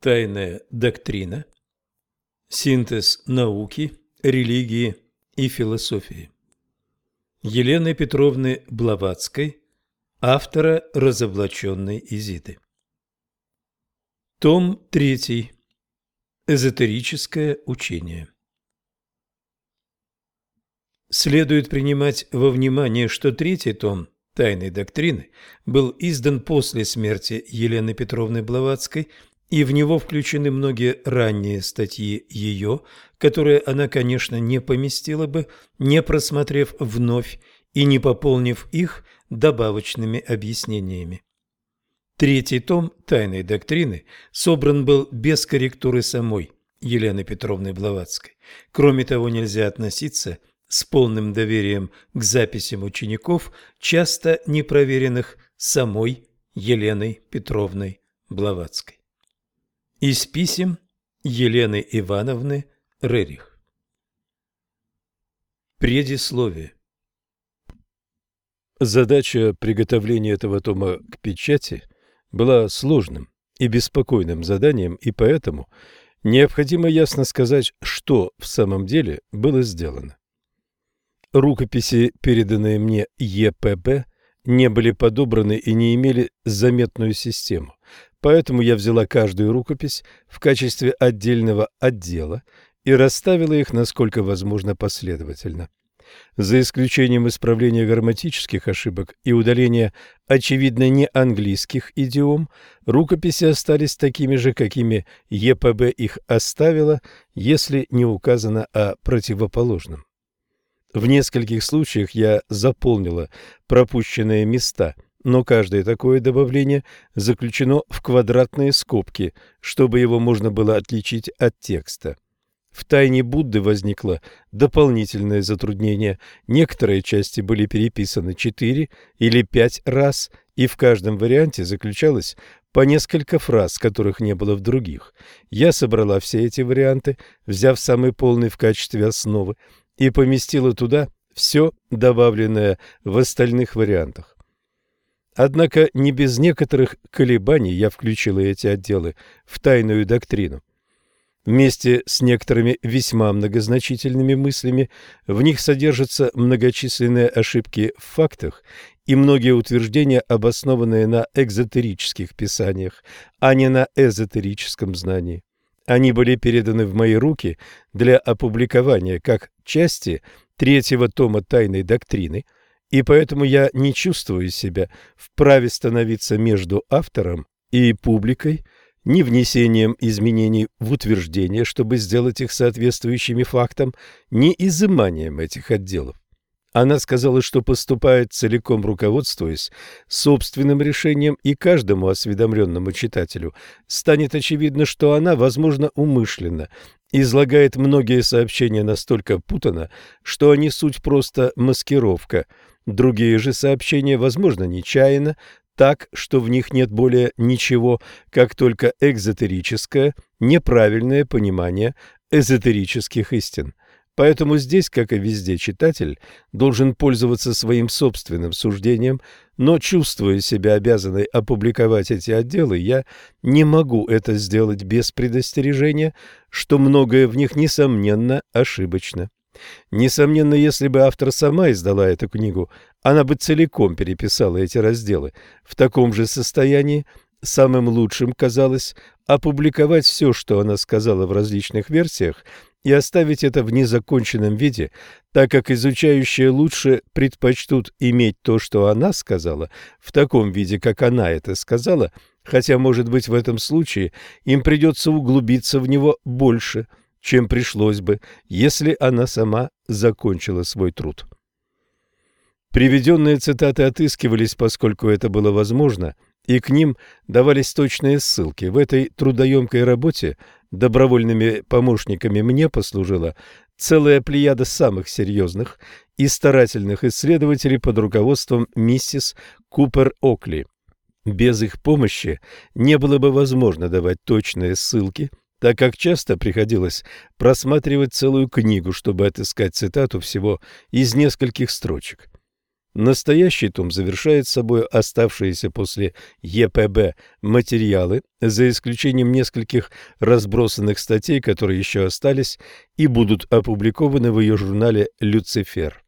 Тайная доктрина. Синтез науки, религии и философии. Елены Петровны Блаватской, автора разоблаченной Изиды. Том 3. Эзотерическое учение. Следует принимать во внимание, что третий том «Тайной доктрины» был издан после смерти Елены Петровны Блаватской – и в него включены многие ранние статьи ее, которые она, конечно, не поместила бы, не просмотрев вновь и не пополнив их добавочными объяснениями. Третий том «Тайной доктрины» собран был без корректуры самой Елены Петровны Блаватской. Кроме того, нельзя относиться с полным доверием к записям учеников, часто непроверенных самой Еленой Петровной Блаватской. Из писем Елены Ивановны Рерих. Предисловие. Задача приготовления этого тома к печати была сложным и беспокойным заданием, и поэтому необходимо ясно сказать, что в самом деле было сделано. Рукописи, переданные мне ЕПБ, не были подобраны и не имели заметную систему. Поэтому я взяла каждую рукопись в качестве отдельного отдела и расставила их насколько возможно последовательно. За исключением исправления грамматических ошибок и удаления очевидно не английских идиом, рукописи остались такими же, какими ЕПБ их оставила, если не указано о противоположном. В нескольких случаях я заполнила пропущенные места – но каждое такое добавление заключено в квадратные скобки, чтобы его можно было отличить от текста. В тайне Будды возникло дополнительное затруднение. Некоторые части были переписаны четыре или пять раз, и в каждом варианте заключалось по несколько фраз, которых не было в других. Я собрала все эти варианты, взяв самый полный в качестве основы, и поместила туда все добавленное в остальных вариантах. Однако не без некоторых колебаний я включила эти отделы в тайную доктрину. Вместе с некоторыми весьма многозначительными мыслями в них содержатся многочисленные ошибки в фактах и многие утверждения, обоснованные на экзотерических писаниях, а не на эзотерическом знании. Они были переданы в мои руки для опубликования как части третьего тома тайной доктрины – и поэтому я не чувствую себя вправе становиться между автором и публикой, ни внесением изменений в утверждения, чтобы сделать их соответствующими фактам, ни изыманием этих отделов. Она сказала, что поступает целиком руководствуясь собственным решением, и каждому осведомленному читателю станет очевидно, что она, возможно, умышленно излагает многие сообщения настолько путано, что они суть просто маскировка – Другие же сообщения, возможно, нечаянно, так, что в них нет более ничего, как только экзотерическое, неправильное понимание эзотерических истин. Поэтому здесь, как и везде, читатель должен пользоваться своим собственным суждением, но, чувствуя себя обязанной опубликовать эти отделы, я не могу это сделать без предостережения, что многое в них, несомненно, ошибочно. Несомненно, если бы автор сама издала эту книгу, она бы целиком переписала эти разделы. В таком же состоянии самым лучшим казалось опубликовать все, что она сказала в различных версиях, и оставить это в незаконченном виде, так как изучающие лучше предпочтут иметь то, что она сказала, в таком виде, как она это сказала, хотя, может быть, в этом случае им придется углубиться в него больше – чем пришлось бы, если она сама закончила свой труд. Приведенные цитаты отыскивались, поскольку это было возможно, и к ним давались точные ссылки. В этой трудоемкой работе добровольными помощниками мне послужила целая плеяда самых серьезных и старательных исследователей под руководством миссис Купер-Окли. Без их помощи не было бы возможно давать точные ссылки так как часто приходилось просматривать целую книгу, чтобы отыскать цитату всего из нескольких строчек. Настоящий том завершает собой оставшиеся после ЕПБ материалы, за исключением нескольких разбросанных статей, которые еще остались и будут опубликованы в ее журнале «Люцифер».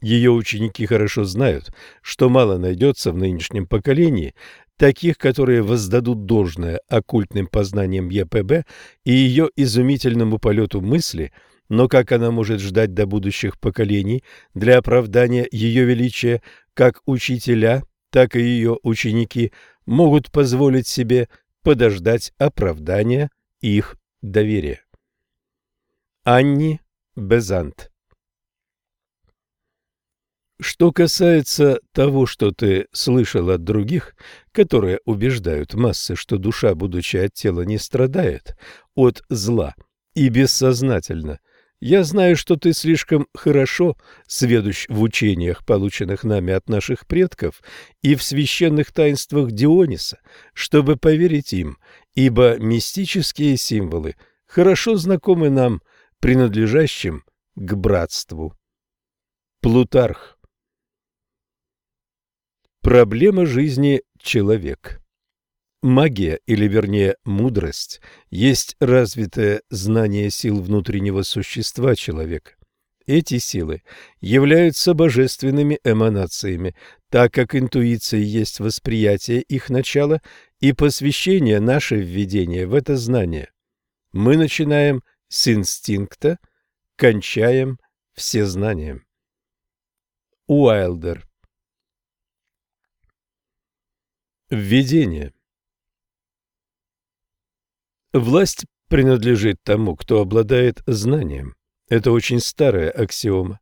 Ее ученики хорошо знают, что мало найдется в нынешнем поколении таких, которые воздадут должное оккультным познаниям ЕПБ и ее изумительному полету мысли – но как она может ждать до будущих поколений для оправдания ее величия, как учителя, так и ее ученики могут позволить себе подождать оправдания их доверия. Анни Безант Что касается того, что ты слышал от других, которые убеждают массы, что душа, будучи от тела, не страдает от зла и бессознательно – я знаю, что ты слишком хорошо сведущ в учениях, полученных нами от наших предков, и в священных таинствах Диониса, чтобы поверить им, ибо мистические символы хорошо знакомы нам, принадлежащим к братству. Плутарх Проблема жизни человек Магия, или вернее мудрость, есть развитое знание сил внутреннего существа человека. Эти силы являются божественными эманациями, так как интуиция есть восприятие их начала и посвящение наше введение в это знание. Мы начинаем с инстинкта, кончаем всезнанием. Уайлдер Введение Власть принадлежит тому, кто обладает знанием. Это очень старая аксиома.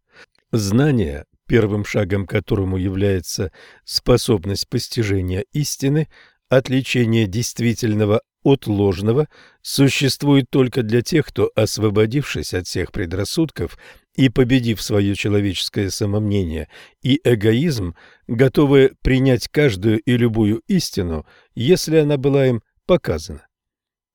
Знание, первым шагом которому является способность постижения истины, отличение действительного от ложного, существует только для тех, кто, освободившись от всех предрассудков и победив свое человеческое самомнение и эгоизм, готовы принять каждую и любую истину, если она была им показана.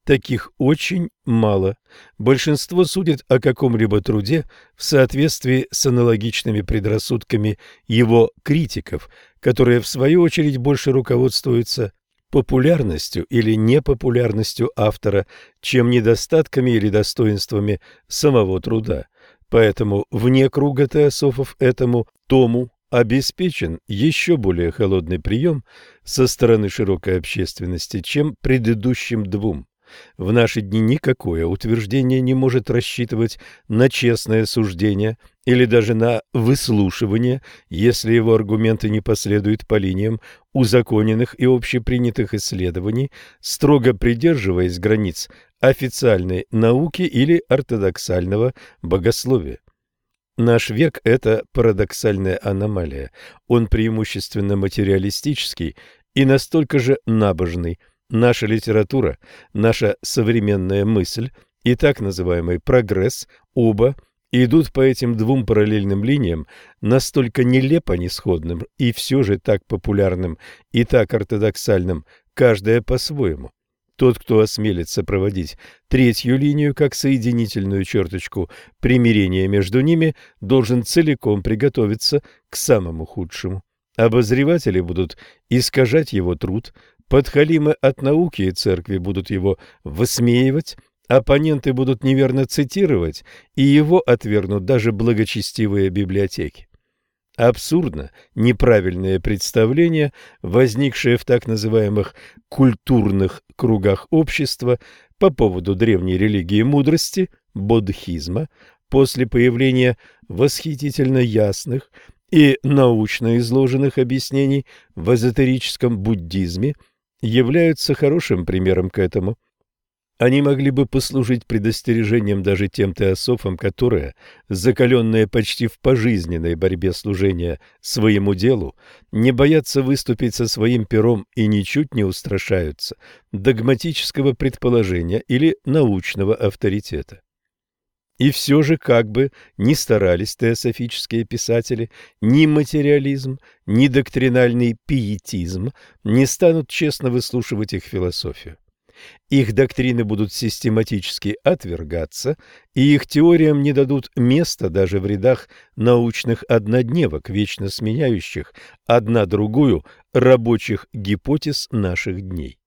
Таких очень мало. Большинство судит о каком-либо труде в соответствии с аналогичными предрассудками его критиков, которые в свою очередь больше руководствуются популярностью или непопулярностью автора, чем недостатками или достоинствами самого труда. Поэтому вне круга теософов этому тому обеспечен еще более холодный прием со стороны широкой общественности, чем предыдущим двум. В наши дни никакое утверждение не может рассчитывать на честное суждение или даже на выслушивание, если его аргументы не последуют по линиям узаконенных и общепринятых исследований, строго придерживаясь границ официальной науки или ортодоксального богословия. Наш век – это парадоксальная аномалия. Он преимущественно материалистический и настолько же набожный – Наша литература, наша современная мысль и так называемый прогресс оба идут по этим двум параллельным линиям настолько нелепо несходным и все же так популярным и так ортодоксальным, каждая по-своему. Тот, кто осмелится проводить третью линию как соединительную черточку примирения между ними, должен целиком приготовиться к самому худшему. Обозреватели будут искажать его труд, Подхалимы от науки и церкви будут его высмеивать, оппоненты будут неверно цитировать, и его отвергнут даже благочестивые библиотеки. Абсурдно неправильное представление, возникшее в так называемых культурных кругах общества по поводу древней религии мудрости, бодхизма, после появления восхитительно ясных и научно изложенных объяснений в эзотерическом буддизме – являются хорошим примером к этому. Они могли бы послужить предостережением даже тем теософам, которые, закаленные почти в пожизненной борьбе служения своему делу, не боятся выступить со своим пером и ничуть не устрашаются догматического предположения или научного авторитета. И все же, как бы ни старались теософические писатели, ни материализм, ни доктринальный пиетизм не станут честно выслушивать их философию. Их доктрины будут систематически отвергаться, и их теориям не дадут места даже в рядах научных однодневок, вечно сменяющих одна другую рабочих гипотез наших дней.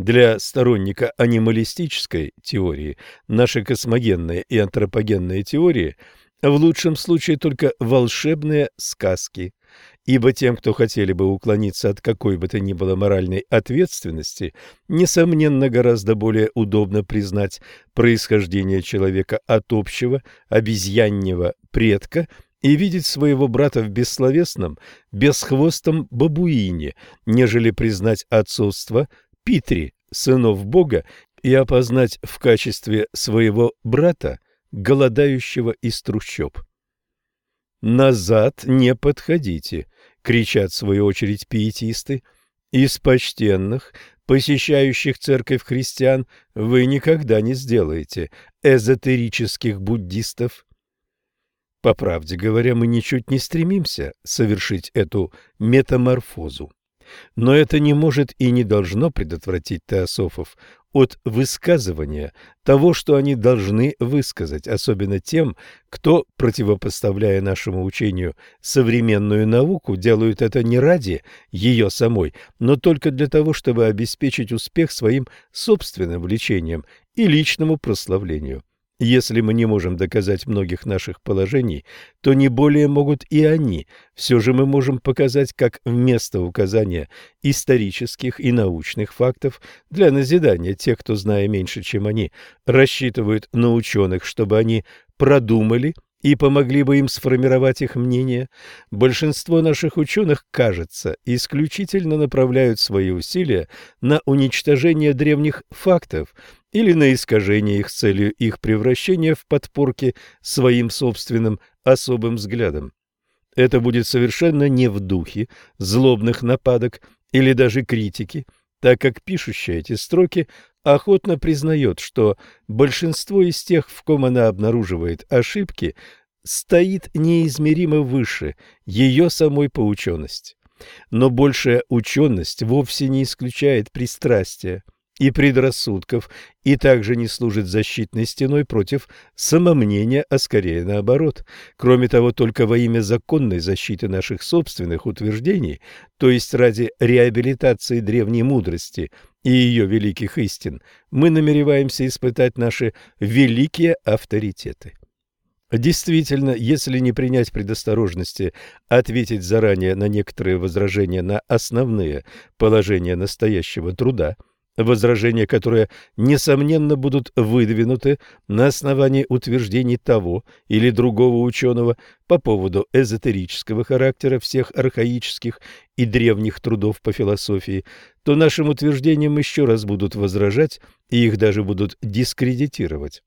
Для сторонника анималистической теории наши космогенные и антропогенные теории в лучшем случае только волшебные сказки, ибо тем, кто хотели бы уклониться от какой бы то ни было моральной ответственности, несомненно, гораздо более удобно признать происхождение человека от общего обезьяннего предка и видеть своего брата в бессловесном, бесхвостом бабуине, нежели признать отцовство Питри, сынов Бога, и опознать в качестве своего брата голодающего из трущоб. «Назад не подходите!» — кричат в свою очередь пиетисты. «Из почтенных, посещающих церковь христиан, вы никогда не сделаете эзотерических буддистов». По правде говоря, мы ничуть не стремимся совершить эту метаморфозу. Но это не может и не должно предотвратить теософов от высказывания того, что они должны высказать, особенно тем, кто, противопоставляя нашему учению современную науку, делают это не ради ее самой, но только для того, чтобы обеспечить успех своим собственным влечением и личному прославлению. Если мы не можем доказать многих наших положений, то не более могут и они. Все же мы можем показать, как вместо указания исторических и научных фактов для назидания тех, кто, зная меньше, чем они, рассчитывают на ученых, чтобы они продумали и помогли бы им сформировать их мнение, большинство наших ученых, кажется, исключительно направляют свои усилия на уничтожение древних фактов или на искажение их целью их превращения в подпорки своим собственным особым взглядом. Это будет совершенно не в духе злобных нападок или даже критики, так как пишущий эти строки охотно признает, что большинство из тех, в ком она обнаруживает ошибки, стоит неизмеримо выше ее самой поученности. Но большая ученость вовсе не исключает пристрастия и предрассудков и также не служит защитной стеной против самомнения, а скорее наоборот. Кроме того, только во имя законной защиты наших собственных утверждений, то есть ради реабилитации древней мудрости и ее великих истин, мы намереваемся испытать наши великие авторитеты. Действительно, если не принять предосторожности ответить заранее на некоторые возражения на основные положения настоящего труда – возражения, которые, несомненно, будут выдвинуты на основании утверждений того или другого ученого по поводу эзотерического характера всех архаических и древних трудов по философии, то нашим утверждениям еще раз будут возражать и их даже будут дискредитировать.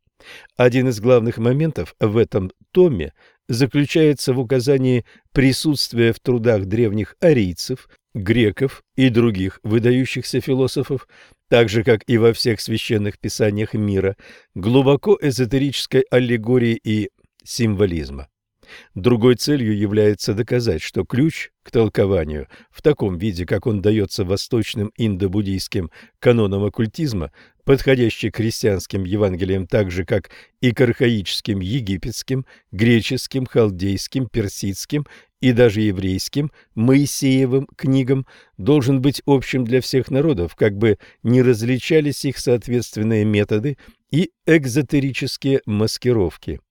Один из главных моментов в этом томе заключается в указании присутствия в трудах древних арийцев, греков и других выдающихся философов, так же, как и во всех священных писаниях мира, глубоко эзотерической аллегории и символизма. Другой целью является доказать, что ключ к толкованию в таком виде, как он дается восточным индо-буддийским канонам оккультизма, подходящий к христианским Евангелиям так же, как и к архаическим египетским, греческим, халдейским, персидским и даже еврейским, Моисеевым книгам, должен быть общим для всех народов, как бы не различались их соответственные методы и экзотерические маскировки.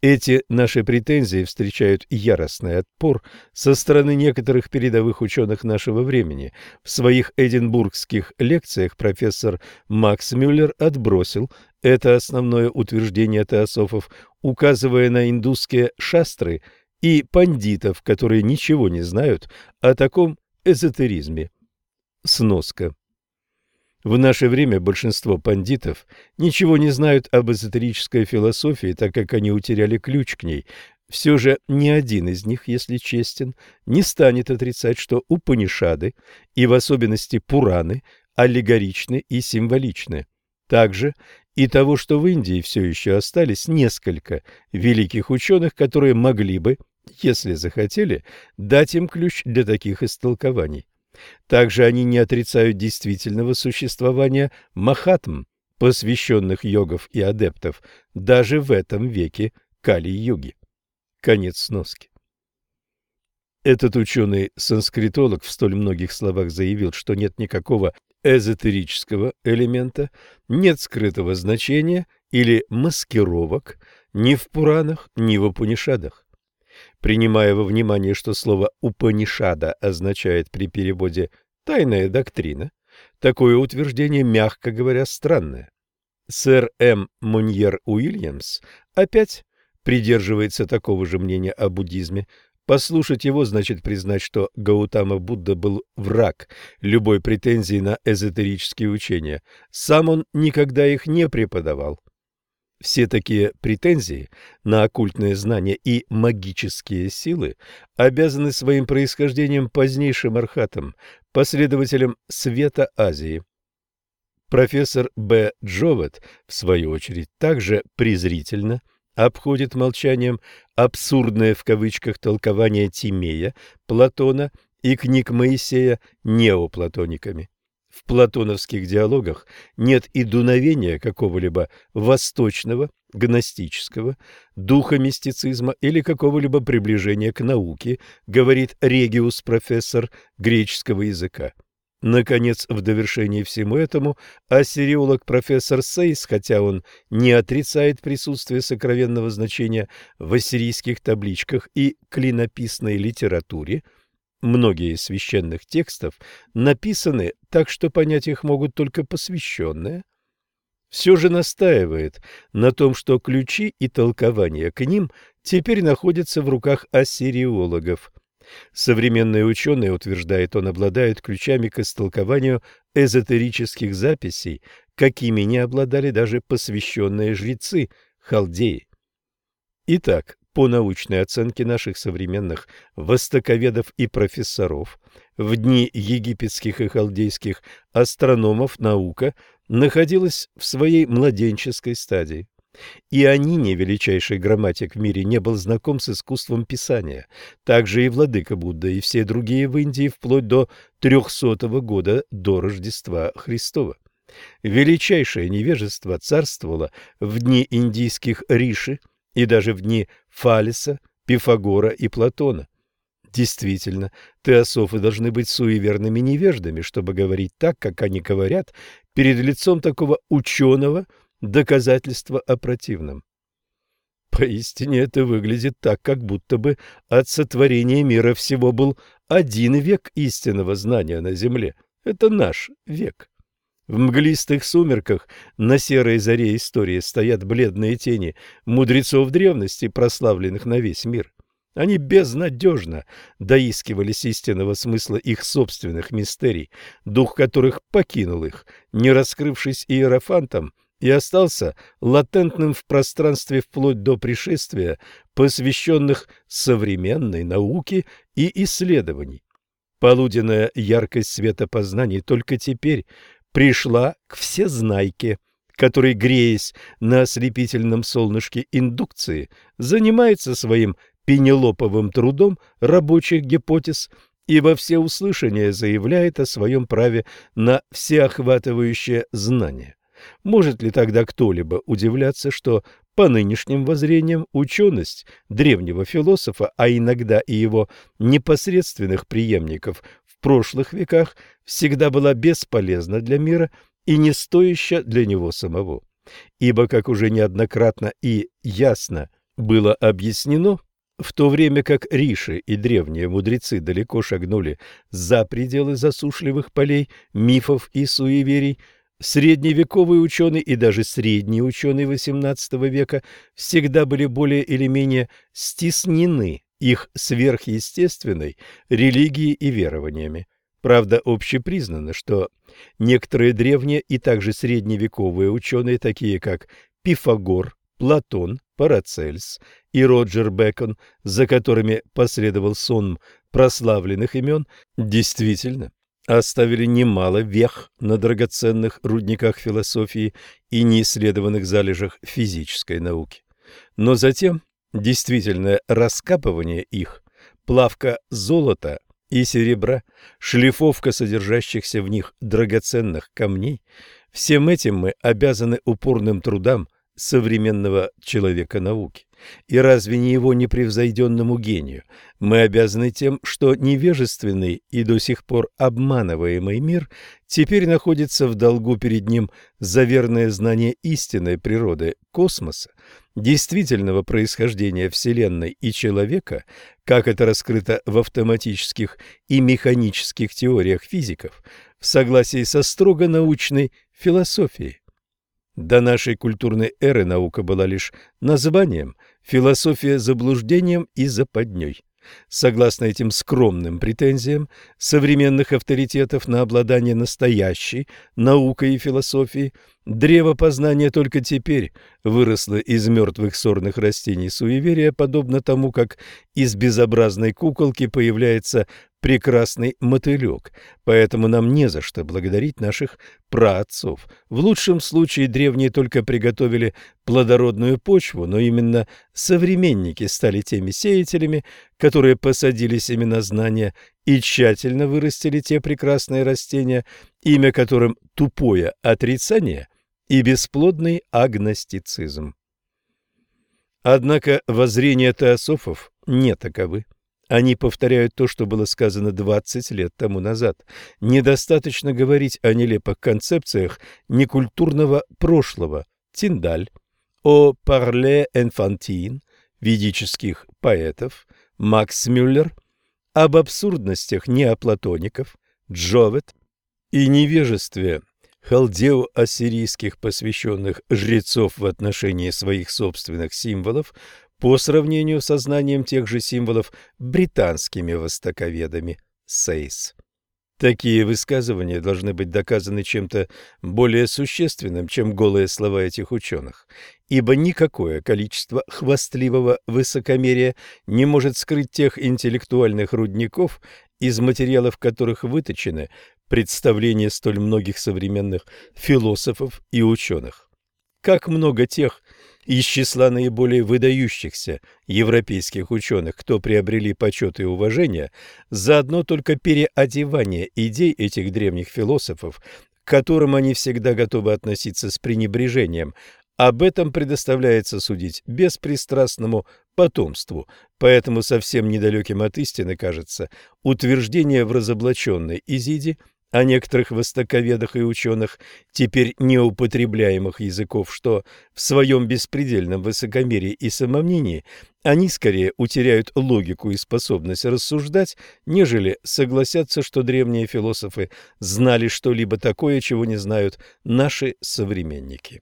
Эти наши претензии встречают яростный отпор со стороны некоторых передовых ученых нашего времени. В своих эдинбургских лекциях профессор Макс Мюллер отбросил это основное утверждение теософов, указывая на индусские шастры и пандитов, которые ничего не знают о таком эзотеризме. Сноска. В наше время большинство пандитов ничего не знают об эзотерической философии, так как они утеряли ключ к ней. Все же ни один из них, если честен, не станет отрицать, что Упанишады, и в особенности Пураны, аллегоричны и символичны. Также и того, что в Индии все еще остались несколько великих ученых, которые могли бы, если захотели, дать им ключ для таких истолкований. Также они не отрицают действительного существования махатм, посвященных йогов и адептов, даже в этом веке Кали-юги. Конец сноски. Этот ученый-санскритолог в столь многих словах заявил, что нет никакого эзотерического элемента, нет скрытого значения или маскировок ни в Пуранах, ни в Упанишадах. Принимая во внимание, что слово «Упанишада» означает при переводе «тайная доктрина», такое утверждение, мягко говоря, странное. Сэр М. Муньер Уильямс опять придерживается такого же мнения о буддизме, Послушать его значит признать, что Гаутама Будда был враг любой претензии на эзотерические учения. Сам он никогда их не преподавал. Все такие претензии на оккультные знания и магические силы обязаны своим происхождением позднейшим архатам, последователям света Азии. Профессор Б. Джовет, в свою очередь, также презрительно – обходит молчанием абсурдное в кавычках толкование Тимея, Платона и книг Моисея неоплатониками. В платоновских диалогах нет и дуновения какого-либо восточного, гностического, духа мистицизма или какого-либо приближения к науке, говорит Региус профессор греческого языка. Наконец, в довершении всему этому, ассириолог профессор Сейс, хотя он не отрицает присутствие сокровенного значения в ассирийских табличках и клинописной литературе, многие из священных текстов написаны так, что понять их могут только посвященные, все же настаивает на том, что ключи и толкования к ним теперь находятся в руках ассириологов – Современные ученые, утверждает он, обладают ключами к истолкованию эзотерических записей, какими не обладали даже посвященные жрецы халдеи. Итак, по научной оценке наших современных востоковедов и профессоров, в дни египетских и халдейских астрономов наука находилась в своей младенческой стадии. И Анине, величайший грамматик в мире, не был знаком с искусством писания. Также и владыка Будда, и все другие в Индии вплоть до трехсотого года до Рождества Христова. Величайшее невежество царствовало в дни индийских риши и даже в дни Фалиса, Пифагора и Платона. Действительно, теософы должны быть суеверными невеждами, чтобы говорить так, как они говорят, перед лицом такого ученого – доказательство о противном. Поистине это выглядит так, как будто бы от сотворения мира всего был один век истинного знания на земле. Это наш век. В мглистых сумерках на серой заре истории стоят бледные тени мудрецов древности, прославленных на весь мир. Они безнадежно доискивались истинного смысла их собственных мистерий, дух которых покинул их, не раскрывшись иерофантом, и остался латентным в пространстве вплоть до пришествия, посвященных современной науке и исследований. Полуденная яркость света познаний только теперь пришла к всезнайке, который, греясь на ослепительном солнышке индукции, занимается своим пенелоповым трудом рабочих гипотез и во всеуслышание заявляет о своем праве на всеохватывающее знание. Может ли тогда кто-либо удивляться, что по нынешним воззрениям ученость древнего философа, а иногда и его непосредственных преемников в прошлых веках, всегда была бесполезна для мира и не стояща для него самого? Ибо, как уже неоднократно и ясно было объяснено, в то время как Риши и древние мудрецы далеко шагнули за пределы засушливых полей, мифов и суеверий, Средневековые ученые и даже средние ученые XVIII века всегда были более или менее стеснены их сверхъестественной религией и верованиями. Правда, общепризнано, что некоторые древние и также средневековые ученые, такие как Пифагор, Платон, Парацельс и Роджер Бекон, за которыми последовал сон прославленных имен, действительно оставили немало вех на драгоценных рудниках философии и неисследованных залежах физической науки. Но затем действительное раскапывание их, плавка золота и серебра, шлифовка содержащихся в них драгоценных камней – всем этим мы обязаны упорным трудам современного человека науки. И разве не его непревзойденному гению? Мы обязаны тем, что невежественный и до сих пор обманываемый мир теперь находится в долгу перед ним за верное знание истинной природы космоса, действительного происхождения Вселенной и человека, как это раскрыто в автоматических и механических теориях физиков, в согласии со строго научной философией. До нашей культурной эры наука была лишь названием, философия – заблуждением и западней. Согласно этим скромным претензиям современных авторитетов на обладание настоящей наукой и философией, древо познания только теперь выросло из мертвых сорных растений суеверия, подобно тому, как из безобразной куколки появляется прекрасный мотылек, поэтому нам не за что благодарить наших праотцов. В лучшем случае древние только приготовили плодородную почву, но именно современники стали теми сеятелями, которые посадили семена знания и тщательно вырастили те прекрасные растения, имя которым тупое отрицание и бесплодный агностицизм. Однако воззрения теософов не таковы. Они повторяют то, что было сказано 20 лет тому назад. Недостаточно говорить о нелепых концепциях некультурного прошлого. Тиндаль, о парле энфантин, ведических поэтов, Макс Мюллер, об абсурдностях неоплатоников, Джовет и невежестве халдео-ассирийских посвященных жрецов в отношении своих собственных символов по сравнению со знанием тех же символов британскими востоковедами Сейс. Такие высказывания должны быть доказаны чем-то более существенным, чем голые слова этих ученых, ибо никакое количество хвастливого высокомерия не может скрыть тех интеллектуальных рудников, из материалов которых выточены представления столь многих современных философов и ученых. Как много тех, из числа наиболее выдающихся европейских ученых, кто приобрели почет и уважение, за одно только переодевание идей этих древних философов, к которым они всегда готовы относиться с пренебрежением, об этом предоставляется судить беспристрастному потомству, поэтому совсем недалеким от истины кажется утверждение в разоблаченной Изиде о некоторых востоковедах и ученых, теперь неупотребляемых языков, что в своем беспредельном высокомерии и самомнении они скорее утеряют логику и способность рассуждать, нежели согласятся, что древние философы знали что-либо такое, чего не знают наши современники.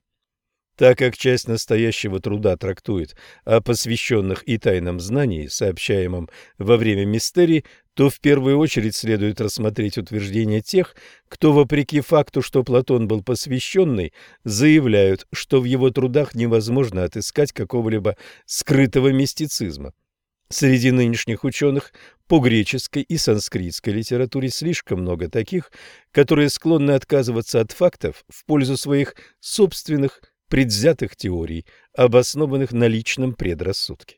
Так как часть настоящего труда трактует о посвященных и тайном знании, сообщаемом во время мистерий, то в первую очередь следует рассмотреть утверждения тех, кто, вопреки факту, что Платон был посвященный, заявляют, что в его трудах невозможно отыскать какого-либо скрытого мистицизма. Среди нынешних ученых по греческой и санскритской литературе слишком много таких, которые склонны отказываться от фактов в пользу своих собственных предвзятых теорий, обоснованных на личном предрассудке.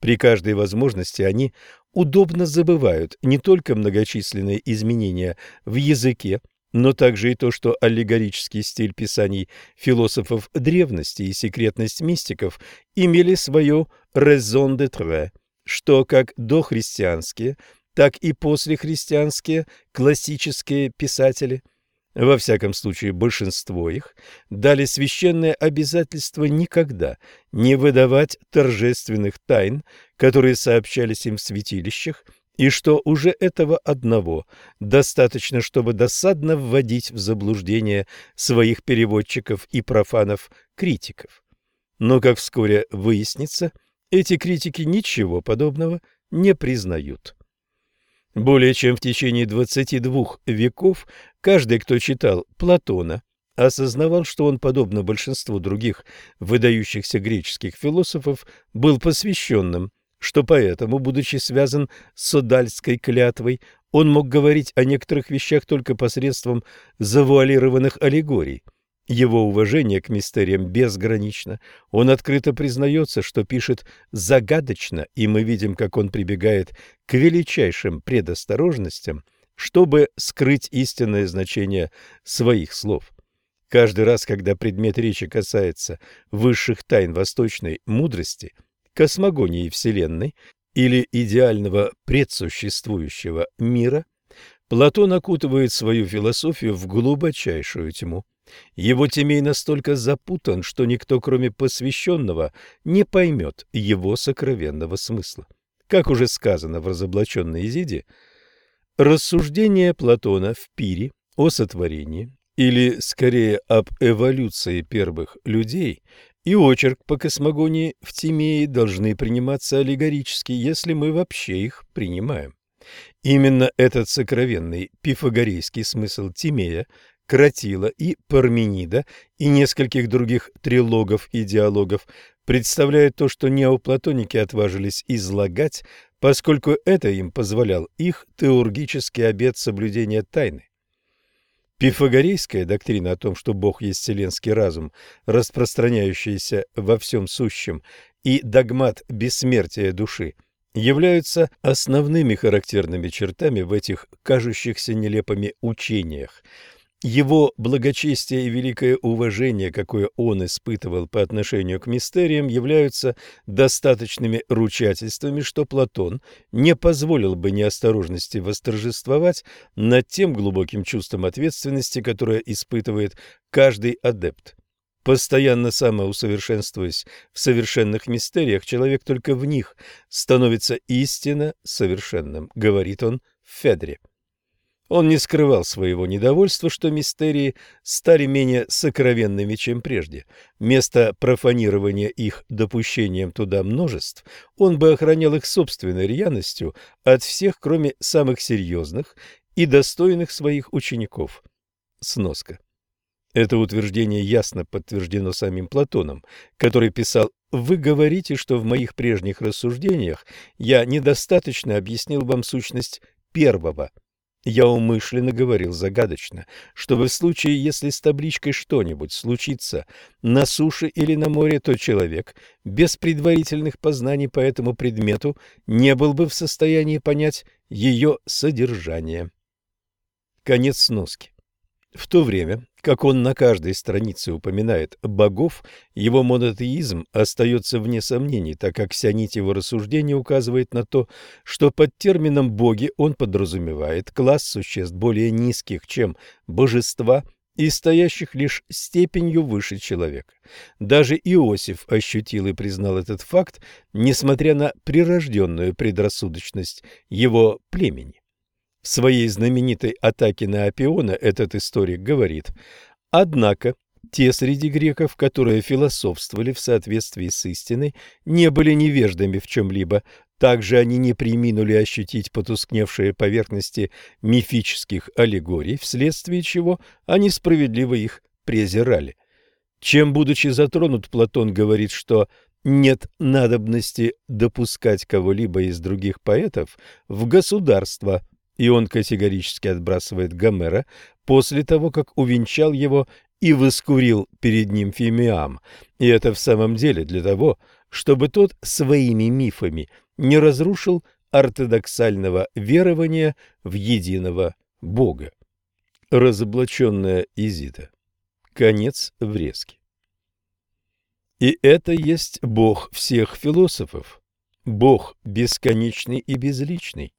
При каждой возможности они удобно забывают не только многочисленные изменения в языке, но также и то, что аллегорический стиль писаний философов древности и секретность мистиков имели свое «raison d'être», что как дохристианские, так и послехристианские классические писатели – во всяком случае большинство их, дали священное обязательство никогда не выдавать торжественных тайн, которые сообщались им в святилищах, и что уже этого одного достаточно, чтобы досадно вводить в заблуждение своих переводчиков и профанов-критиков. Но, как вскоре выяснится, эти критики ничего подобного не признают. Более чем в течение 22 веков каждый, кто читал Платона, осознавал, что он, подобно большинству других выдающихся греческих философов, был посвященным, что поэтому, будучи связан с Содальской клятвой, он мог говорить о некоторых вещах только посредством завуалированных аллегорий. Его уважение к мистериям безгранично. Он открыто признается, что пишет загадочно, и мы видим, как он прибегает к величайшим предосторожностям, чтобы скрыть истинное значение своих слов. Каждый раз, когда предмет речи касается высших тайн восточной мудрости, космогонии Вселенной или идеального предсуществующего мира, Платон окутывает свою философию в глубочайшую тьму. Его темей настолько запутан, что никто, кроме посвященного, не поймет его сокровенного смысла. Как уже сказано в разоблаченной Изиде, рассуждение Платона в пире о сотворении, или скорее об эволюции первых людей, и очерк по космогонии в Тимее должны приниматься аллегорически, если мы вообще их принимаем. Именно этот сокровенный пифагорейский смысл Тимея Кратила и Парменида и нескольких других трилогов и диалогов представляет то, что неоплатоники отважились излагать, поскольку это им позволял их теургический обет соблюдения тайны. Пифагорейская доктрина о том, что Бог есть вселенский разум, распространяющийся во всем сущем, и догмат бессмертия души являются основными характерными чертами в этих кажущихся нелепыми учениях – его благочестие и великое уважение, какое он испытывал по отношению к мистериям, являются достаточными ручательствами, что Платон не позволил бы неосторожности восторжествовать над тем глубоким чувством ответственности, которое испытывает каждый адепт. Постоянно самоусовершенствуясь в совершенных мистериях, человек только в них становится истинно совершенным, говорит он в Федре. Он не скрывал своего недовольства, что мистерии стали менее сокровенными, чем прежде. Вместо профанирования их допущением туда множеств, он бы охранял их собственной рьяностью от всех, кроме самых серьезных и достойных своих учеников. Сноска. Это утверждение ясно подтверждено самим Платоном, который писал «Вы говорите, что в моих прежних рассуждениях я недостаточно объяснил вам сущность первого». Я умышленно говорил загадочно, чтобы в случае, если с табличкой что-нибудь случится на суше или на море, то человек без предварительных познаний по этому предмету не был бы в состоянии понять ее содержание. Конец сноски. В то время, как он на каждой странице упоминает богов, его монотеизм остается вне сомнений, так как вся нить его рассуждения указывает на то, что под термином «боги» он подразумевает класс существ более низких, чем божества, и стоящих лишь степенью выше человека. Даже Иосиф ощутил и признал этот факт, несмотря на прирожденную предрассудочность его племени. В своей знаменитой атаке на Апиона этот историк говорит, «Однако те среди греков, которые философствовали в соответствии с истиной, не были невеждами в чем-либо, также они не приминули ощутить потускневшие поверхности мифических аллегорий, вследствие чего они справедливо их презирали. Чем, будучи затронут, Платон говорит, что нет надобности допускать кого-либо из других поэтов в государство – и он категорически отбрасывает Гомера после того, как увенчал его и воскурил перед ним Фимиам, и это в самом деле для того, чтобы тот своими мифами не разрушил ортодоксального верования в единого Бога. Разоблаченная Изида. Конец врезки. И это есть Бог всех философов, Бог бесконечный и безличный,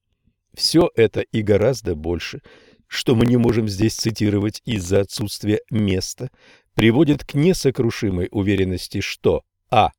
все это и гораздо больше, что мы не можем здесь цитировать из-за отсутствия места, приводит к несокрушимой уверенности, что а.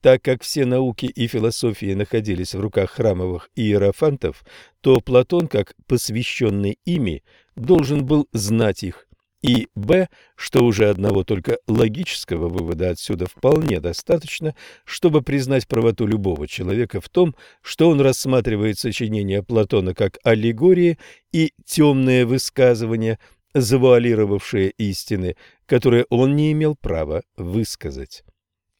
Так как все науки и философии находились в руках храмовых иерофантов, то Платон, как посвященный ими, должен был знать их и б, что уже одного только логического вывода отсюда вполне достаточно, чтобы признать правоту любого человека в том, что он рассматривает сочинения Платона как аллегории и темные высказывания, завуалировавшие истины, которые он не имел права высказать.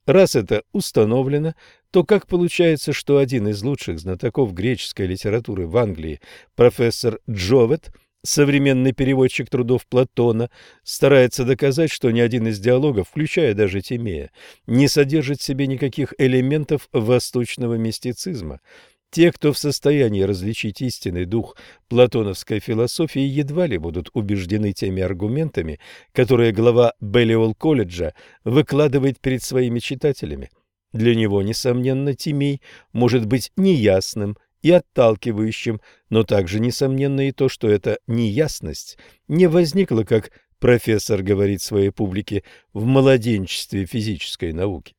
Раз это установлено, то как получается, что один из лучших знатоков греческой литературы в Англии, профессор Джовет, Современный переводчик трудов Платона старается доказать, что ни один из диалогов, включая даже Тимея, не содержит в себе никаких элементов восточного мистицизма. Те, кто в состоянии различить истинный дух платоновской философии, едва ли будут убеждены теми аргументами, которые глава Беллиол колледжа выкладывает перед своими читателями. Для него, несомненно, Тимей может быть неясным и отталкивающим, но также несомненно и то, что эта неясность не возникла, как профессор говорит своей публике, в младенчестве физической науки,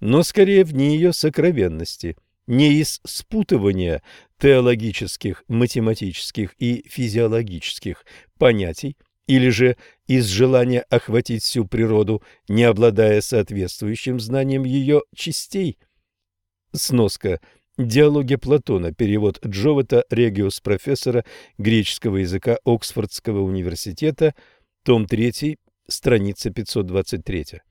но скорее в дни ее сокровенности, не из спутывания теологических, математических и физиологических понятий, или же из желания охватить всю природу, не обладая соответствующим знанием ее частей. Сноска Диалоги Платона. Перевод Джовата Региус профессора греческого языка Оксфордского университета. Том 3, страница 523.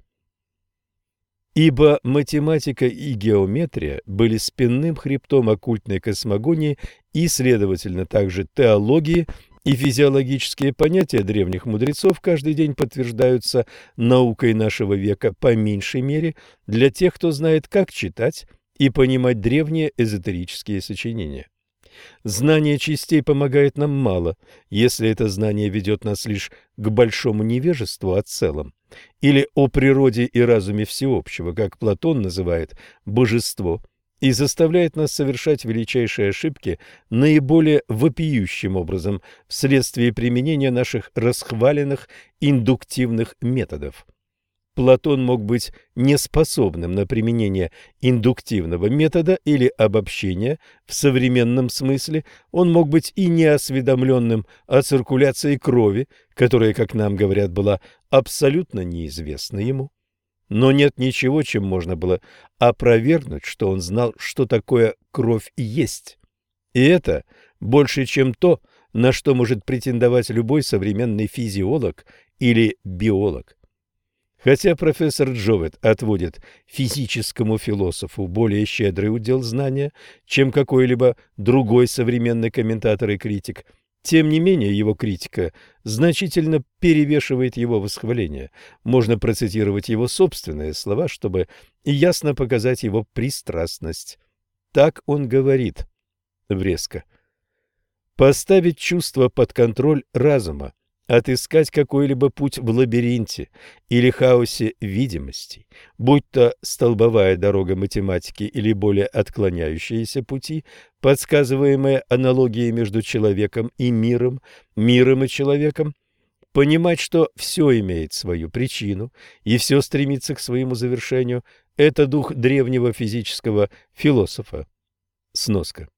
Ибо математика и геометрия были спинным хребтом оккультной космогонии и, следовательно, также теологии и физиологические понятия древних мудрецов каждый день подтверждаются наукой нашего века по меньшей мере для тех, кто знает, как читать и понимать древние эзотерические сочинения. Знание частей помогает нам мало, если это знание ведет нас лишь к большому невежеству о целом, или о природе и разуме всеобщего, как Платон называет божество, и заставляет нас совершать величайшие ошибки наиболее вопиющим образом вследствие применения наших расхваленных индуктивных методов. Платон мог быть неспособным на применение индуктивного метода или обобщения в современном смысле, он мог быть и неосведомленным о циркуляции крови, которая, как нам говорят, была абсолютно неизвестна ему. Но нет ничего, чем можно было опровергнуть, что он знал, что такое кровь есть. И это больше, чем то, на что может претендовать любой современный физиолог или биолог. Хотя профессор Джовет отводит физическому философу более щедрый удел знания, чем какой-либо другой современный комментатор и критик, тем не менее его критика значительно перевешивает его восхваление. Можно процитировать его собственные слова, чтобы ясно показать его пристрастность. Так он говорит врезко. «Поставить чувство под контроль разума отыскать какой-либо путь в лабиринте или хаосе видимостей, будь то столбовая дорога математики или более отклоняющиеся пути, подсказываемые аналогией между человеком и миром, миром и человеком, понимать, что все имеет свою причину и все стремится к своему завершению, это дух древнего физического философа. Сноска.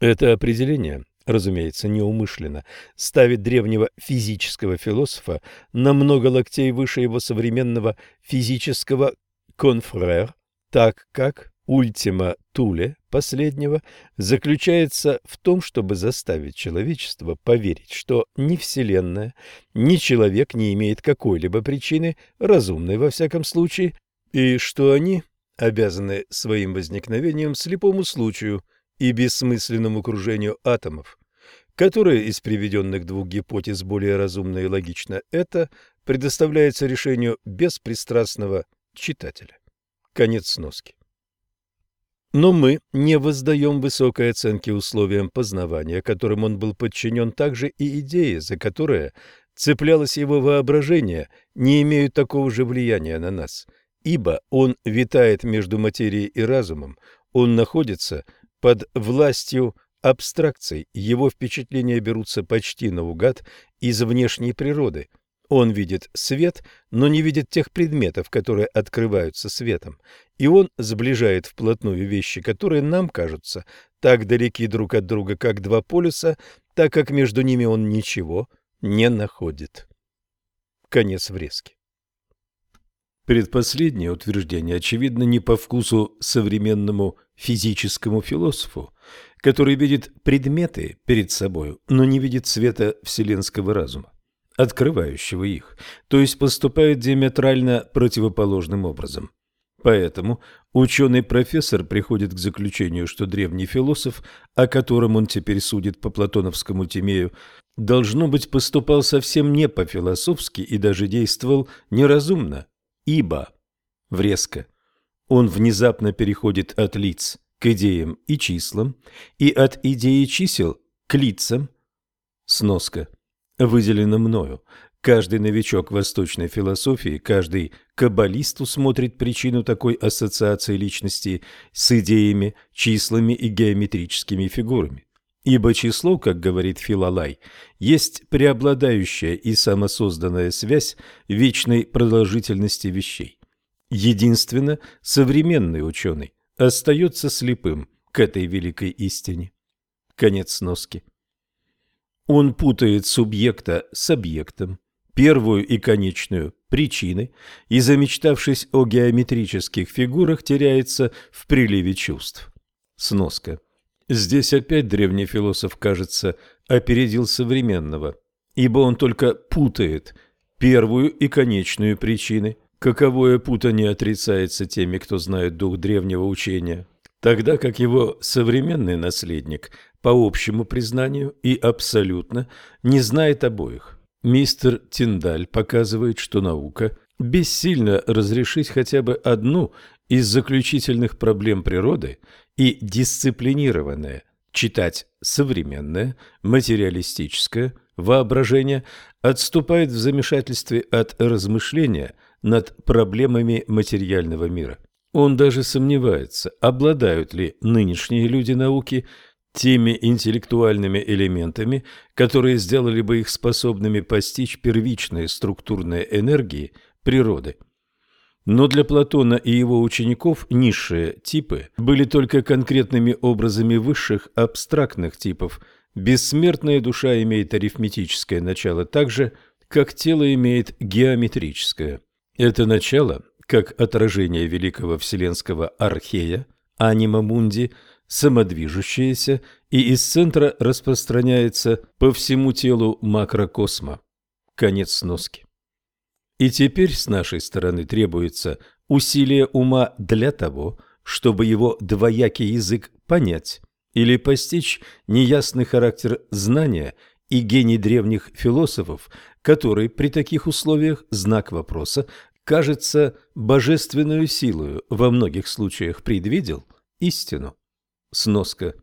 Это определение разумеется, неумышленно, ставит древнего физического философа на много локтей выше его современного физического конфрер, так как ультима Туле последнего заключается в том, чтобы заставить человечество поверить, что ни Вселенная, ни человек не имеет какой-либо причины, разумной во всяком случае, и что они обязаны своим возникновением слепому случаю – и бессмысленному кружению атомов. Которая из приведенных двух гипотез более разумна и логична, это предоставляется решению беспристрастного читателя. Конец сноски. Но мы не воздаем высокой оценки условиям познавания, которым он был подчинен также и идеи, за которые цеплялось его воображение, не имеют такого же влияния на нас, ибо он витает между материей и разумом, он находится под властью абстракций, его впечатления берутся почти наугад из внешней природы. Он видит свет, но не видит тех предметов, которые открываются светом, и он сближает вплотную вещи, которые нам кажутся так далеки друг от друга, как два полюса, так как между ними он ничего не находит. Конец врезки. Предпоследнее утверждение, очевидно, не по вкусу современному физическому философу, который видит предметы перед собой, но не видит света вселенского разума, открывающего их, то есть поступает диаметрально противоположным образом. Поэтому ученый-профессор приходит к заключению, что древний философ, о котором он теперь судит по платоновскому Тимею, должно быть, поступал совсем не по-философски и даже действовал неразумно, ибо, врезко, он внезапно переходит от лиц к идеям и числам, и от идеи чисел к лицам. Сноска. Выделено мною. Каждый новичок восточной философии, каждый каббалист усмотрит причину такой ассоциации личности с идеями, числами и геометрическими фигурами. Ибо число, как говорит Филалай, есть преобладающая и самосозданная связь вечной продолжительности вещей. Единственно, современный ученый остается слепым к этой великой истине. Конец сноски. Он путает субъекта с объектом, первую и конечную причины, и, замечтавшись о геометрических фигурах, теряется в приливе чувств. Сноска. Здесь опять древний философ, кажется, опередил современного, ибо он только путает первую и конечную причины, каковое путание отрицается теми, кто знает дух древнего учения, тогда как его современный наследник по общему признанию и абсолютно не знает обоих. Мистер Тиндаль показывает, что наука бессильна разрешить хотя бы одну из заключительных проблем природы и дисциплинированное читать современное материалистическое воображение отступает в замешательстве от размышления над проблемами материального мира. Он даже сомневается, обладают ли нынешние люди науки теми интеллектуальными элементами, которые сделали бы их способными постичь первичные структурные энергии природы. Но для Платона и его учеников низшие типы были только конкретными образами высших абстрактных типов. Бессмертная душа имеет арифметическое начало так же, как тело имеет геометрическое. Это начало, как отражение великого вселенского архея, анима мунди, самодвижущееся и из центра распространяется по всему телу макрокосма. Конец сноски. И теперь с нашей стороны требуется усилие ума для того, чтобы его двоякий язык понять или постичь неясный характер знания и гений древних философов, который при таких условиях знак вопроса кажется божественную силою во многих случаях предвидел истину. Сноска.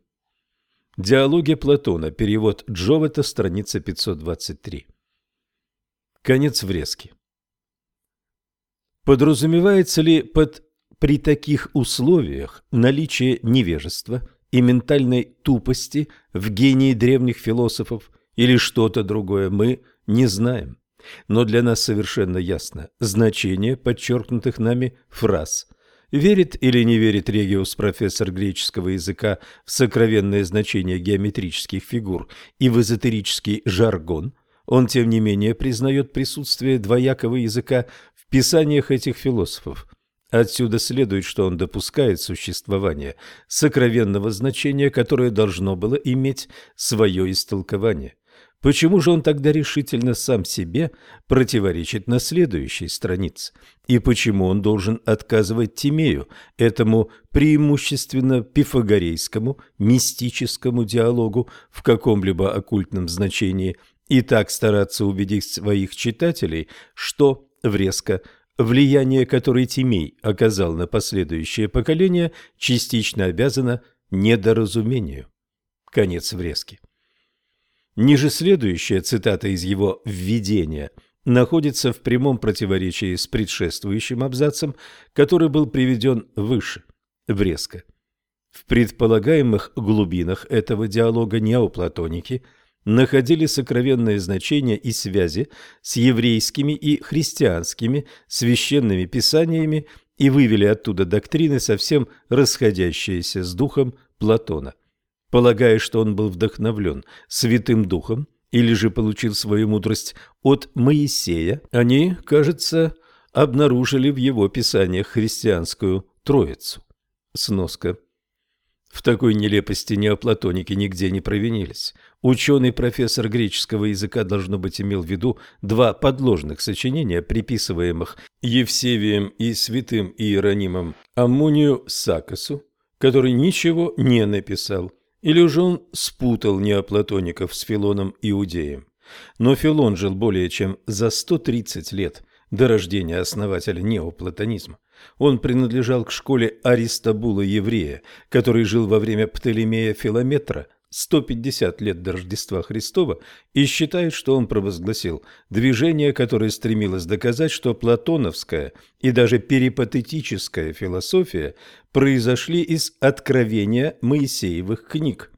Диалоги Платона. Перевод Джовета. Страница 523. Конец врезки. Подразумевается ли под при таких условиях наличие невежества и ментальной тупости в гении древних философов или что-то другое, мы не знаем. Но для нас совершенно ясно значение подчеркнутых нами фраз – Верит или не верит Региус, профессор греческого языка, в сокровенное значение геометрических фигур и в эзотерический жаргон, он, тем не менее, признает присутствие двоякого языка писаниях этих философов. Отсюда следует, что он допускает существование сокровенного значения, которое должно было иметь свое истолкование. Почему же он тогда решительно сам себе противоречит на следующей странице? И почему он должен отказывать Тимею, этому преимущественно пифагорейскому мистическому диалогу в каком-либо оккультном значении, и так стараться убедить своих читателей, что, врезко, влияние, которое Тимей оказал на последующее поколение, частично обязано недоразумению? Конец врезки. Ниже следующая цитата из его «Введения» находится в прямом противоречии с предшествующим абзацем, который был приведен выше, врезко. В предполагаемых глубинах этого диалога неоплатоники находили сокровенное значение и связи с еврейскими и христианскими священными писаниями и вывели оттуда доктрины, совсем расходящиеся с духом Платона полагая, что он был вдохновлен Святым Духом или же получил свою мудрость от Моисея, они, кажется, обнаружили в его писаниях христианскую Троицу. Сноска. В такой нелепости неоплатоники нигде не провинились. Ученый профессор греческого языка, должно быть, имел в виду два подложных сочинения, приписываемых Евсевием и святым Иеронимом Аммонию Сакосу, который ничего не написал – Или уже он спутал неоплатоников с Филоном Иудеем? Но Филон жил более чем за 130 лет до рождения основателя неоплатонизма. Он принадлежал к школе Аристобула Еврея, который жил во время Птолемея Филометра 150 лет до Рождества Христова и считает, что он провозгласил движение, которое стремилось доказать, что платоновская и даже перипатетическая философия произошли из откровения Моисеевых книг.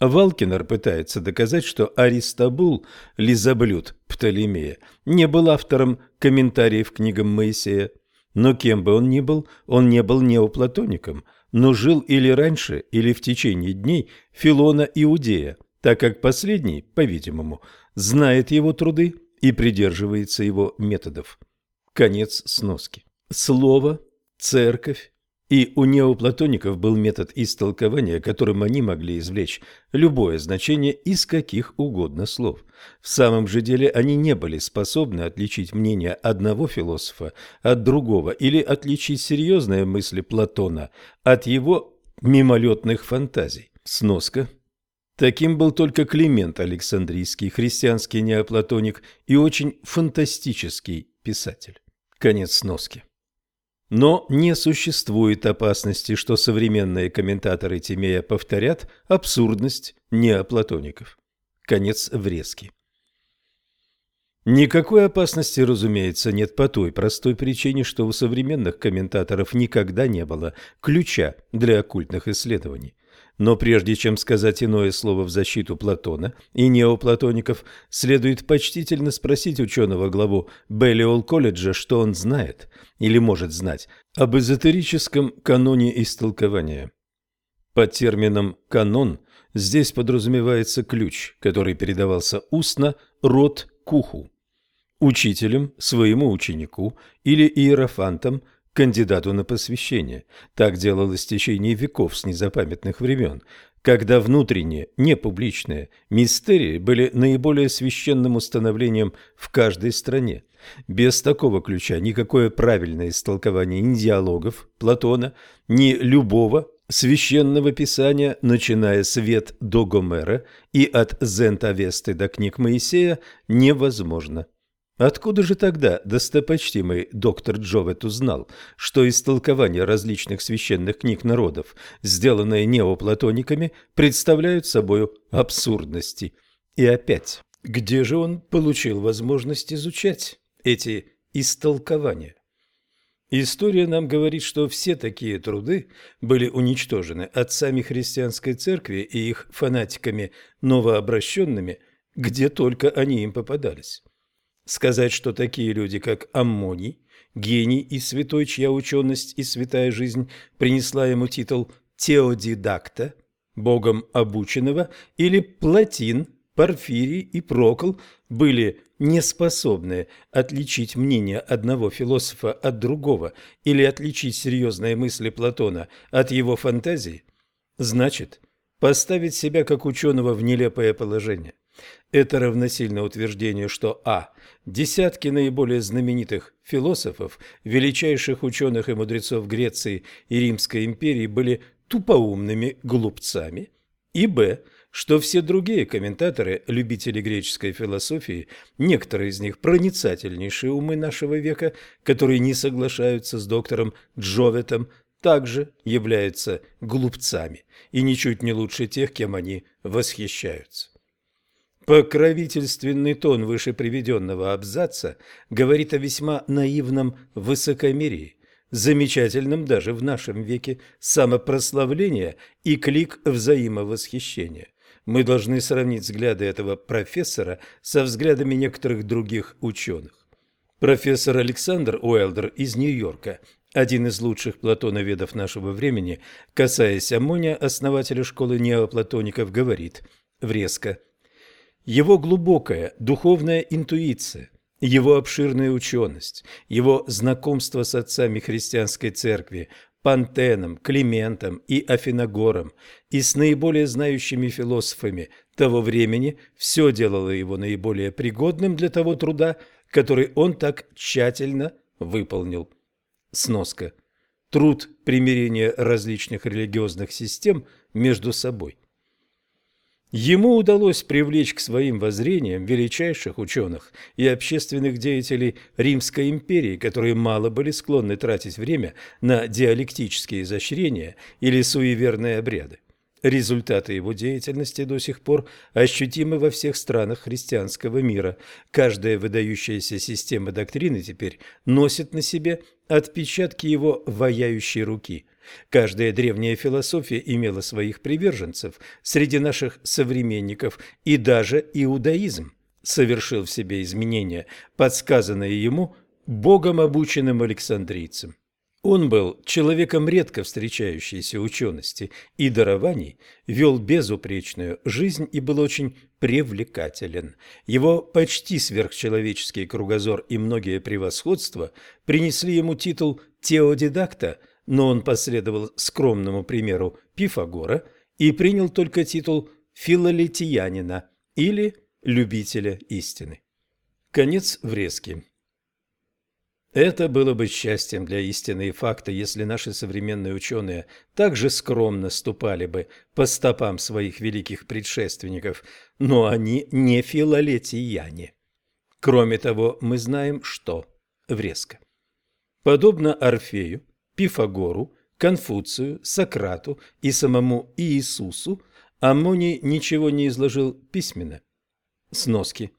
Валкинер пытается доказать, что Аристобул, лизоблюд Птолемея, не был автором комментариев к книгам Моисея. Но кем бы он ни был, он не был неоплатоником – но жил или раньше, или в течение дней Филона Иудея, так как последний, по-видимому, знает его труды и придерживается его методов. Конец сноски. Слово, церковь, и у неоплатоников был метод истолкования, которым они могли извлечь любое значение из каких угодно слов. В самом же деле они не были способны отличить мнение одного философа от другого или отличить серьезные мысли Платона от его мимолетных фантазий. Сноска. Таким был только Климент Александрийский, христианский неоплатоник и очень фантастический писатель. Конец сноски. Но не существует опасности, что современные комментаторы Тимея повторят абсурдность неоплатоников. Конец врезки. Никакой опасности, разумеется, нет по той простой причине, что у современных комментаторов никогда не было ключа для оккультных исследований. Но прежде чем сказать иное слово в защиту Платона и неоплатоников, следует почтительно спросить ученого главу Беллиол колледжа, что он знает или может знать об эзотерическом каноне истолкования. Под термином «канон» здесь подразумевается ключ, который передавался устно род к уху, учителем своему ученику или иерофантом – кандидату на посвящение. Так делалось в течение веков с незапамятных времен, когда внутренние, непубличные мистерии были наиболее священным установлением в каждой стране. Без такого ключа никакое правильное истолкование ни диалогов Платона, ни любого священного писания, начиная с Вет до Гомера и от Зентавесты до книг Моисея, невозможно. Откуда же тогда достопочтимый доктор Джовет узнал, что истолкования различных священных книг народов, сделанные неоплатониками, представляют собою абсурдности? И опять, где же он получил возможность изучать эти истолкования? История нам говорит, что все такие труды были уничтожены отцами христианской церкви и их фанатиками новообращенными, где только они им попадались. Сказать, что такие люди, как Аммоний, гений и святой, чья ученость и святая жизнь принесла ему титул теодидакта, богом обученного, или Платин, Порфирий и Прокл были неспособны отличить мнение одного философа от другого или отличить серьезные мысли Платона от его фантазии, значит поставить себя как ученого в нелепое положение. Это равносильно утверждению, что а. Десятки наиболее знаменитых философов, величайших ученых и мудрецов Греции и Римской империи были тупоумными глупцами, и б. что все другие комментаторы, любители греческой философии, некоторые из них проницательнейшие умы нашего века, которые не соглашаются с доктором Джоветом, также являются глупцами и ничуть не лучше тех, кем они восхищаются. Покровительственный тон выше приведенного абзаца говорит о весьма наивном высокомерии, замечательном даже в нашем веке самопрославления и клик взаимовосхищения. Мы должны сравнить взгляды этого профессора со взглядами некоторых других ученых. Профессор Александр Уэлдер из Нью-Йорка, один из лучших платоноведов нашего времени, касаясь Амония, основателя школы неоплатоников, говорит врезко – его глубокая духовная интуиция, его обширная ученость, его знакомство с отцами христианской церкви, Пантеном, Климентом и Афиногором и с наиболее знающими философами того времени все делало его наиболее пригодным для того труда, который он так тщательно выполнил. Сноска. Труд примирения различных религиозных систем между собой. Ему удалось привлечь к своим воззрениям величайших ученых и общественных деятелей Римской империи, которые мало были склонны тратить время на диалектические изощрения или суеверные обряды. Результаты его деятельности до сих пор ощутимы во всех странах христианского мира. Каждая выдающаяся система доктрины теперь носит на себе отпечатки его ваяющей руки. Каждая древняя философия имела своих приверженцев среди наших современников, и даже иудаизм совершил в себе изменения, подсказанные ему богом обученным александрийцем. Он был человеком редко встречающейся учености и дарований, вел безупречную жизнь и был очень привлекателен. Его почти сверхчеловеческий кругозор и многие превосходства принесли ему титул теодидакта, но он последовал скромному примеру Пифагора и принял только титул филолитиянина или любителя истины. Конец врезки. Это было бы счастьем для истины и факта, если наши современные ученые так же скромно ступали бы по стопам своих великих предшественников, но они не филолетияне. Кроме того, мы знаем, что врезко. Подобно Орфею, Пифагору, Конфуцию, Сократу и самому Иисусу, Аммоний ничего не изложил письменно. Сноски.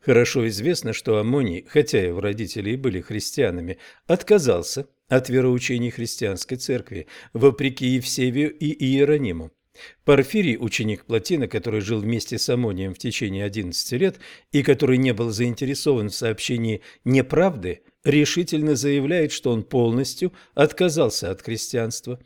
Хорошо известно, что Амоний, хотя его родители и были христианами, отказался от вероучений христианской церкви, вопреки Евсевию и Иерониму. Порфирий, ученик Платина, который жил вместе с Амонием в течение 11 лет и который не был заинтересован в сообщении неправды, решительно заявляет, что он полностью отказался от христианства.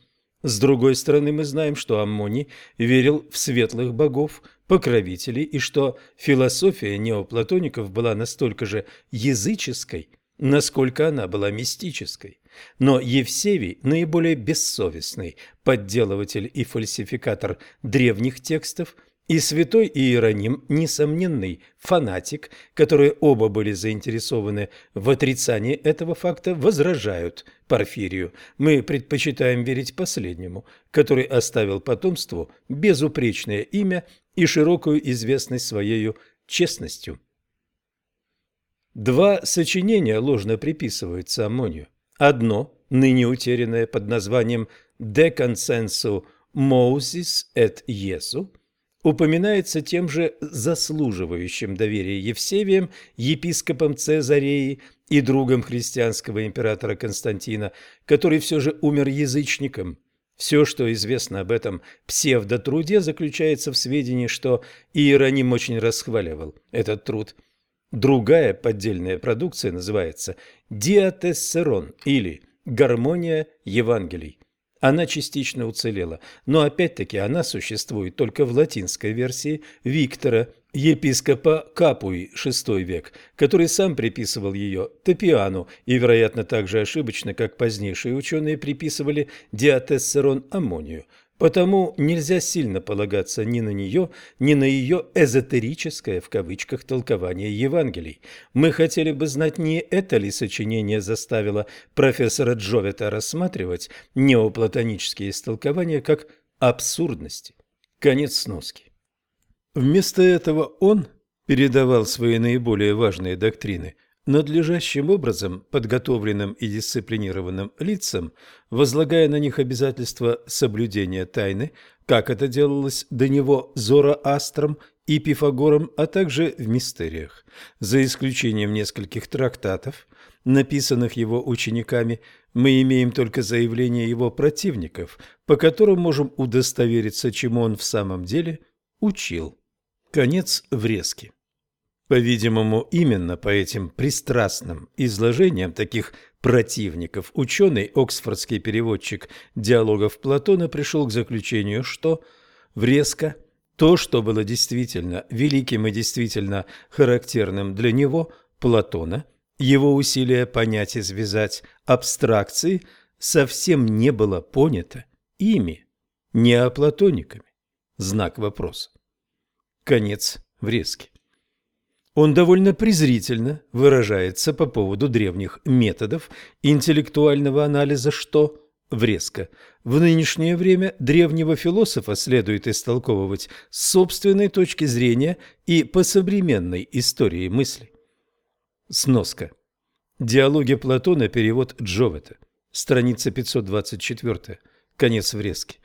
С другой стороны, мы знаем, что Аммоний верил в светлых богов, покровителей, и что философия неоплатоников была настолько же языческой, насколько она была мистической. Но Евсевий – наиболее бессовестный подделыватель и фальсификатор древних текстов – и святой Иероним – несомненный фанатик, которые оба были заинтересованы в отрицании этого факта, возражают Порфирию. Мы предпочитаем верить последнему, который оставил потомству безупречное имя и широкую известность своей честностью. Два сочинения ложно приписываются Аммонию. Одно, ныне утерянное под названием «De consensu Moses et Jesu», упоминается тем же заслуживающим доверия Евсевием, епископом Цезареи и другом христианского императора Константина, который все же умер язычником. Все, что известно об этом псевдотруде, заключается в сведении, что Иероним очень расхваливал этот труд. Другая поддельная продукция называется «Диатессерон» или «Гармония Евангелий». Она частично уцелела, но опять-таки она существует только в латинской версии Виктора, епископа Капуи, VI век, который сам приписывал ее Топиану и, вероятно, так же ошибочно, как позднейшие ученые приписывали диатессерон аммонию – Потому нельзя сильно полагаться ни на нее, ни на ее «эзотерическое» в кавычках толкование Евангелий. Мы хотели бы знать, не это ли сочинение заставило профессора Джовета рассматривать неоплатонические истолкования как абсурдности. Конец сноски. Вместо этого он передавал свои наиболее важные доктрины надлежащим образом подготовленным и дисциплинированным лицам, возлагая на них обязательство соблюдения тайны, как это делалось до него Зороастром и Пифагором, а также в мистериях. За исключением нескольких трактатов, написанных его учениками, мы имеем только заявления его противников, по которым можем удостовериться, чему он в самом деле учил. Конец врезки. По-видимому, именно по этим пристрастным изложениям таких противников ученый, оксфордский переводчик диалогов Платона пришел к заключению, что врезко то, что было действительно великим и действительно характерным для него, Платона, его усилия понять и связать абстракции, совсем не было понято ими, неоплатониками. Знак вопроса. Конец врезки. Он довольно презрительно выражается по поводу древних методов интеллектуального анализа, что Врезка. В нынешнее время древнего философа следует истолковывать с собственной точки зрения и по современной истории мысли. Сноска. Диалоги Платона, перевод Джовета. Страница 524. Конец врезки.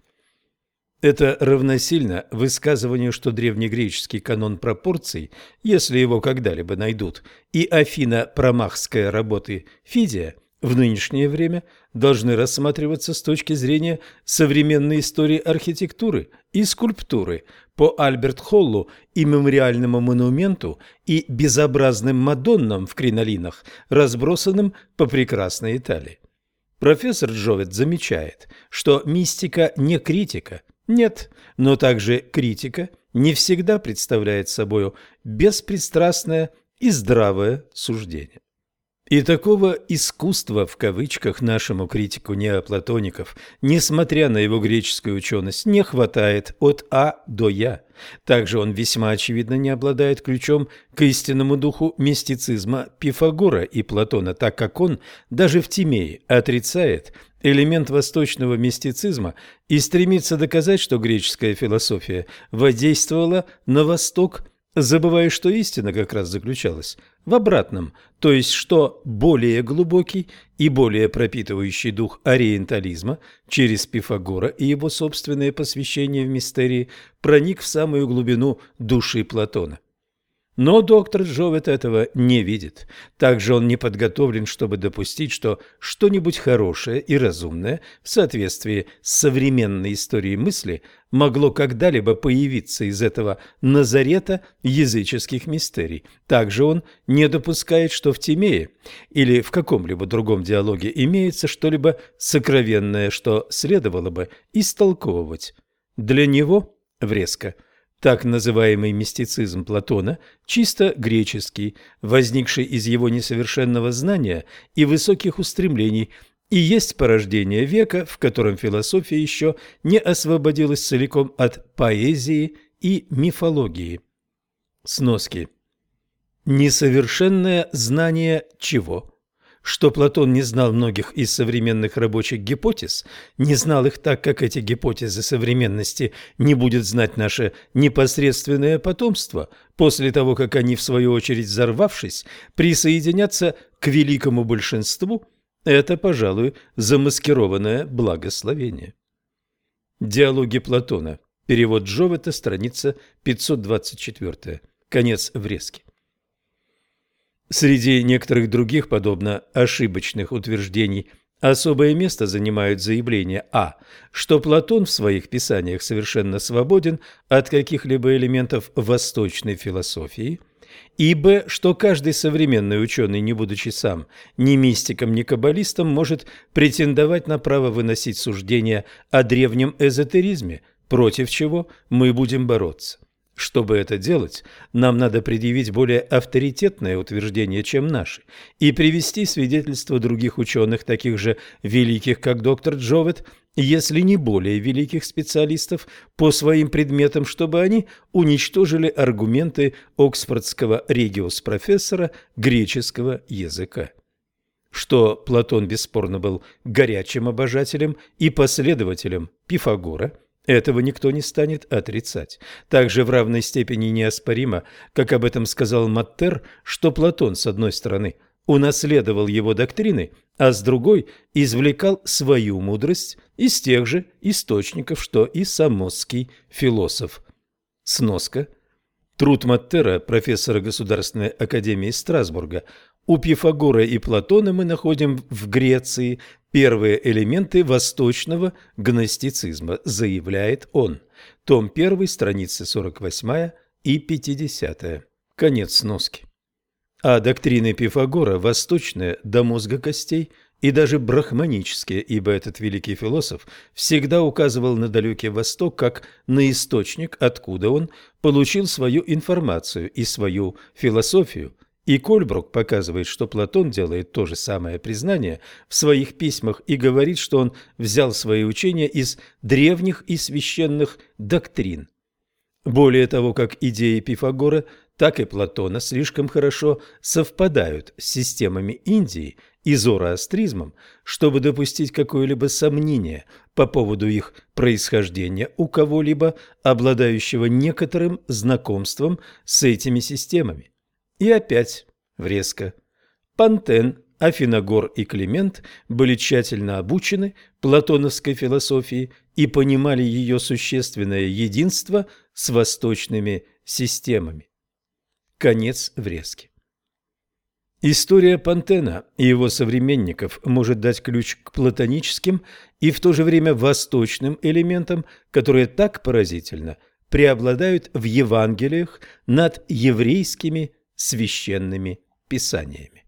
Это равносильно высказыванию, что древнегреческий канон пропорций, если его когда-либо найдут, и Афина-Промахская работы Фидия в нынешнее время должны рассматриваться с точки зрения современной истории архитектуры и скульптуры по Альберт Холлу и мемориальному монументу и безобразным мадоннам в кринолинах, разбросанным по прекрасной Италии. Профессор Джовет замечает, что мистика не критика, нет, но также критика не всегда представляет собой беспристрастное и здравое суждение. И такого «искусства» в кавычках нашему критику неоплатоников, несмотря на его греческую ученость, не хватает от А до Я. Также он весьма очевидно не обладает ключом к истинному духу мистицизма Пифагора и Платона, так как он даже в Тимее отрицает элемент восточного мистицизма и стремится доказать, что греческая философия воздействовала на Восток забывая, что истина как раз заключалась в обратном, то есть что более глубокий и более пропитывающий дух ориентализма через Пифагора и его собственное посвящение в мистерии проник в самую глубину души Платона. Но доктор Джовет этого не видит. Также он не подготовлен, чтобы допустить, что что-нибудь хорошее и разумное в соответствии с современной историей мысли могло когда-либо появиться из этого Назарета языческих мистерий. Также он не допускает, что в Тимее или в каком-либо другом диалоге имеется что-либо сокровенное, что следовало бы истолковывать. Для него, врезко, – так называемый мистицизм Платона чисто греческий, возникший из его несовершенного знания и высоких устремлений, и есть порождение века, в котором философия еще не освободилась целиком от поэзии и мифологии. Сноски. Несовершенное знание чего? Что Платон не знал многих из современных рабочих гипотез, не знал их так, как эти гипотезы современности не будет знать наше непосредственное потомство, после того, как они, в свою очередь взорвавшись, присоединятся к великому большинству, это, пожалуй, замаскированное благословение. Диалоги Платона. Перевод Джовета, страница 524. Конец врезки. Среди некоторых других, подобно ошибочных утверждений, особое место занимают заявления а. что Платон в своих писаниях совершенно свободен от каких-либо элементов восточной философии, и б. что каждый современный ученый, не будучи сам ни мистиком, ни каббалистом, может претендовать на право выносить суждения о древнем эзотеризме, против чего мы будем бороться. Чтобы это делать, нам надо предъявить более авторитетное утверждение, чем наши, и привести свидетельства других ученых, таких же великих, как доктор Джовет, если не более великих специалистов по своим предметам, чтобы они уничтожили аргументы оксфордского региус-профессора греческого языка. Что Платон бесспорно был горячим обожателем и последователем Пифагора – этого никто не станет отрицать. Также в равной степени неоспоримо, как об этом сказал Маттер, что Платон, с одной стороны, унаследовал его доктрины, а с другой извлекал свою мудрость из тех же источников, что и самосский философ. Сноска. Труд Маттера, профессора Государственной академии Страсбурга, у Пифагора и Платона мы находим в Греции первые элементы восточного гностицизма, заявляет он. Том 1, страницы 48 и 50. Конец сноски. А доктрины Пифагора восточные до мозга костей и даже брахманические, ибо этот великий философ всегда указывал на далекий Восток как на источник, откуда он получил свою информацию и свою философию – и Кольбрук показывает, что Платон делает то же самое признание в своих письмах и говорит, что он взял свои учения из древних и священных доктрин. Более того, как идеи Пифагора, так и Платона слишком хорошо совпадают с системами Индии и зороастризмом, чтобы допустить какое-либо сомнение по поводу их происхождения у кого-либо, обладающего некоторым знакомством с этими системами. И опять врезко. Пантен, Афиногор и Климент были тщательно обучены платоновской философии и понимали ее существенное единство с восточными системами. Конец врезки. История Пантена и его современников может дать ключ к платоническим и в то же время восточным элементам, которые так поразительно преобладают в Евангелиях над еврейскими священными писаниями.